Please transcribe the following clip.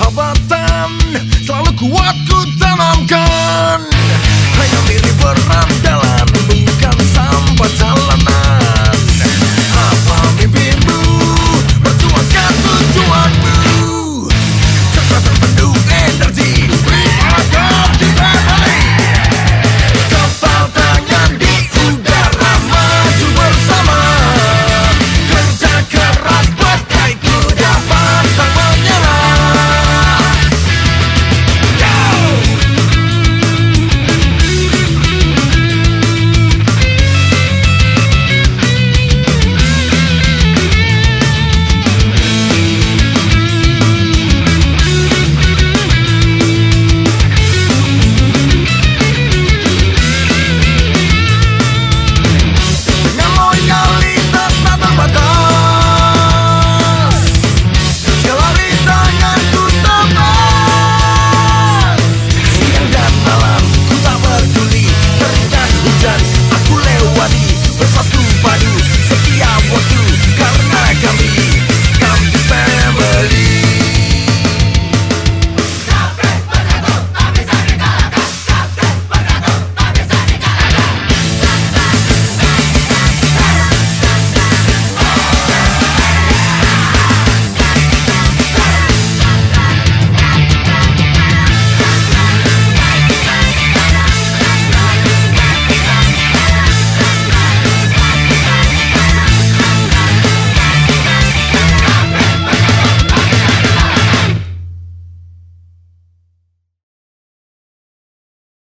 sahabatan Selalu kuatku tanamkan.